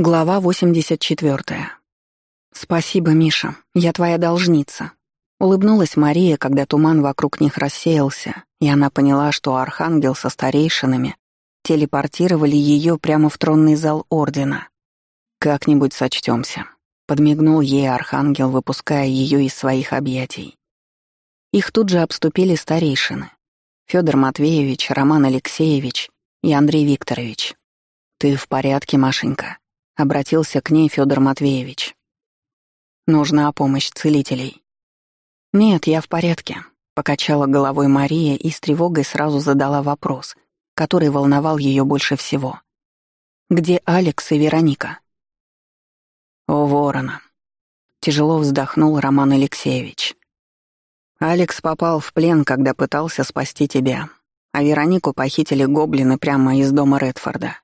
Глава 84. «Спасибо, Миша, я твоя должница». Улыбнулась Мария, когда туман вокруг них рассеялся, и она поняла, что архангел со старейшинами телепортировали ее прямо в тронный зал Ордена. «Как-нибудь сочтёмся», — подмигнул ей архангел, выпуская ее из своих объятий. Их тут же обступили старейшины. Федор Матвеевич, Роман Алексеевич и Андрей Викторович. «Ты в порядке, Машенька?» Обратился к ней Федор Матвеевич. «Нужна помощь целителей». «Нет, я в порядке», — покачала головой Мария и с тревогой сразу задала вопрос, который волновал ее больше всего. «Где Алекс и Вероника?» «О, ворона!» — тяжело вздохнул Роман Алексеевич. «Алекс попал в плен, когда пытался спасти тебя, а Веронику похитили гоблины прямо из дома Редфорда.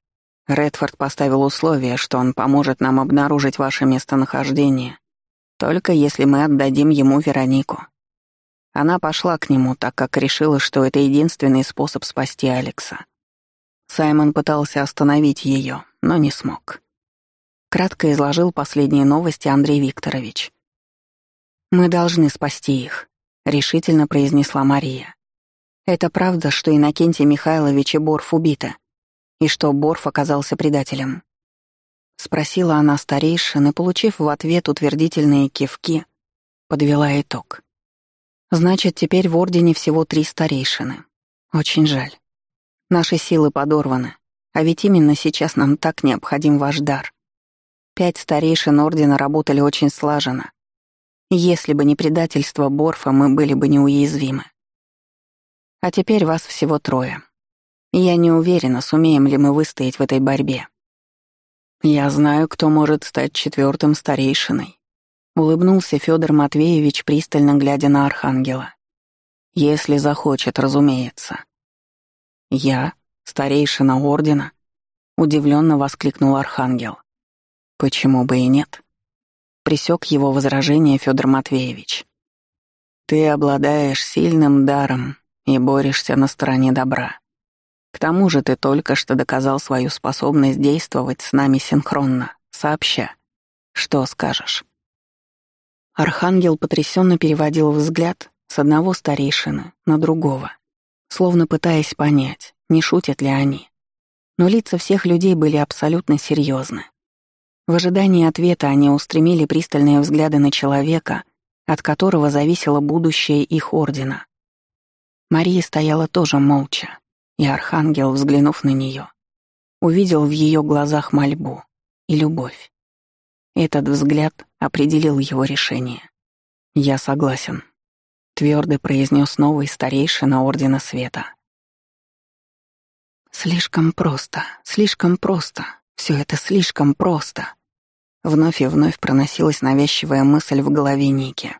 Редфорд поставил условие, что он поможет нам обнаружить ваше местонахождение, только если мы отдадим ему Веронику. Она пошла к нему, так как решила, что это единственный способ спасти Алекса. Саймон пытался остановить ее, но не смог. Кратко изложил последние новости Андрей Викторович. «Мы должны спасти их», — решительно произнесла Мария. «Это правда, что Иннокентий Михайлович и Борф убиты?» И что Борф оказался предателем. Спросила она старейшин и, получив в ответ утвердительные кивки, подвела итог. Значит, теперь в Ордене всего три старейшины. Очень жаль. Наши силы подорваны, а ведь именно сейчас нам так необходим ваш дар. Пять старейшин Ордена работали очень слаженно. Если бы не предательство Борфа, мы были бы неуязвимы. А теперь вас всего трое я не уверена, сумеем ли мы выстоять в этой борьбе. Я знаю, кто может стать четвертым старейшиной. Улыбнулся Федор Матвеевич, пристально глядя на Архангела. Если захочет, разумеется. Я, старейшина ордена, удивленно воскликнул Архангел. Почему бы и нет? Присек его возражение Федор Матвеевич. Ты обладаешь сильным даром и борешься на стороне добра. К тому же ты только что доказал свою способность действовать с нами синхронно, сообща. Что скажешь?» Архангел потрясенно переводил взгляд с одного старейшины на другого, словно пытаясь понять, не шутят ли они. Но лица всех людей были абсолютно серьезны. В ожидании ответа они устремили пристальные взгляды на человека, от которого зависело будущее их ордена. Мария стояла тоже молча, и Архангел, взглянув на нее, увидел в ее глазах мольбу и любовь. Этот взгляд определил его решение. «Я согласен», — твердо произнес новый старейшина Ордена Света. «Слишком просто, слишком просто, все это слишком просто», Вновь и вновь проносилась навязчивая мысль в голове Ники.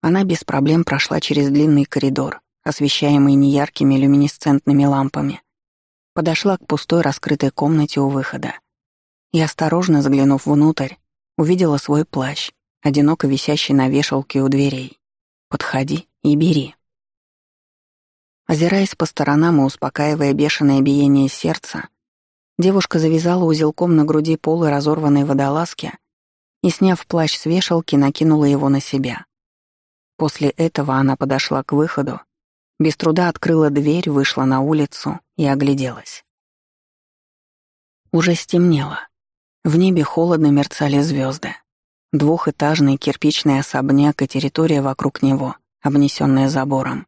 Она без проблем прошла через длинный коридор, освещаемый неяркими люминесцентными лампами, подошла к пустой раскрытой комнате у выхода и, осторожно заглянув внутрь, увидела свой плащ, одиноко висящий на вешалке у дверей. «Подходи и бери». Озираясь по сторонам и успокаивая бешеное биение сердца, девушка завязала узелком на груди полы разорванной водолазки и, сняв плащ с вешалки, накинула его на себя. После этого она подошла к выходу без труда открыла дверь, вышла на улицу и огляделась. Уже стемнело. В небе холодно мерцали звезды. Двухэтажный кирпичный особняк и территория вокруг него, обнесенная забором,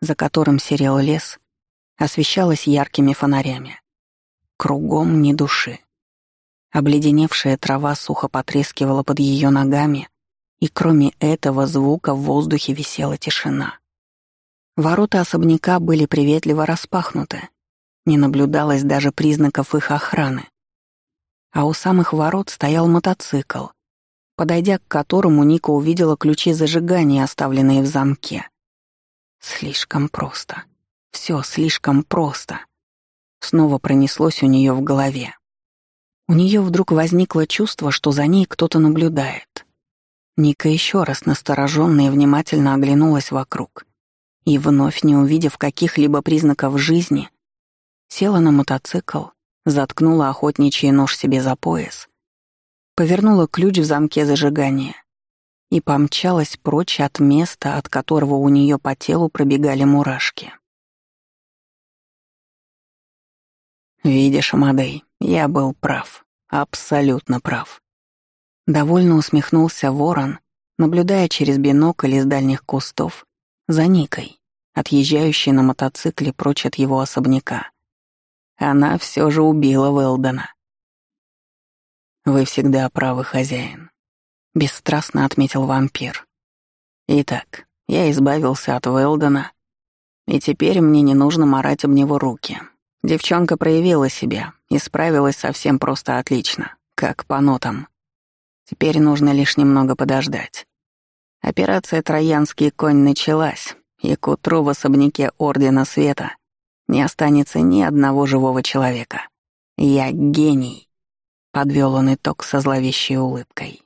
за которым серел лес, освещалась яркими фонарями. Кругом ни души. Обледеневшая трава сухо потрескивала под ее ногами, и кроме этого звука в воздухе висела тишина. Ворота особняка были приветливо распахнуты. Не наблюдалось даже признаков их охраны. А у самых ворот стоял мотоцикл, подойдя к которому Ника увидела ключи зажигания, оставленные в замке. Слишком просто. Все слишком просто. Снова пронеслось у нее в голове. У нее вдруг возникло чувство, что за ней кто-то наблюдает. Ника еще раз настороженно и внимательно оглянулась вокруг и, вновь не увидев каких-либо признаков жизни, села на мотоцикл, заткнула охотничий нож себе за пояс, повернула ключ в замке зажигания и помчалась прочь от места, от которого у нее по телу пробегали мурашки. «Видишь, Амадей, я был прав, абсолютно прав». Довольно усмехнулся ворон, наблюдая через бинокль из дальних кустов за Никой, отъезжающей на мотоцикле прочь от его особняка. Она все же убила Велдона. «Вы всегда правы, хозяин», — бесстрастно отметил вампир. «Итак, я избавился от Велдона, и теперь мне не нужно марать об него руки. Девчонка проявила себя и справилась совсем просто отлично, как по нотам. Теперь нужно лишь немного подождать. Операция «Троянский конь» началась, и к утру в особняке Ордена Света не останется ни одного живого человека. Я гений», — подвел он итог со зловещей улыбкой.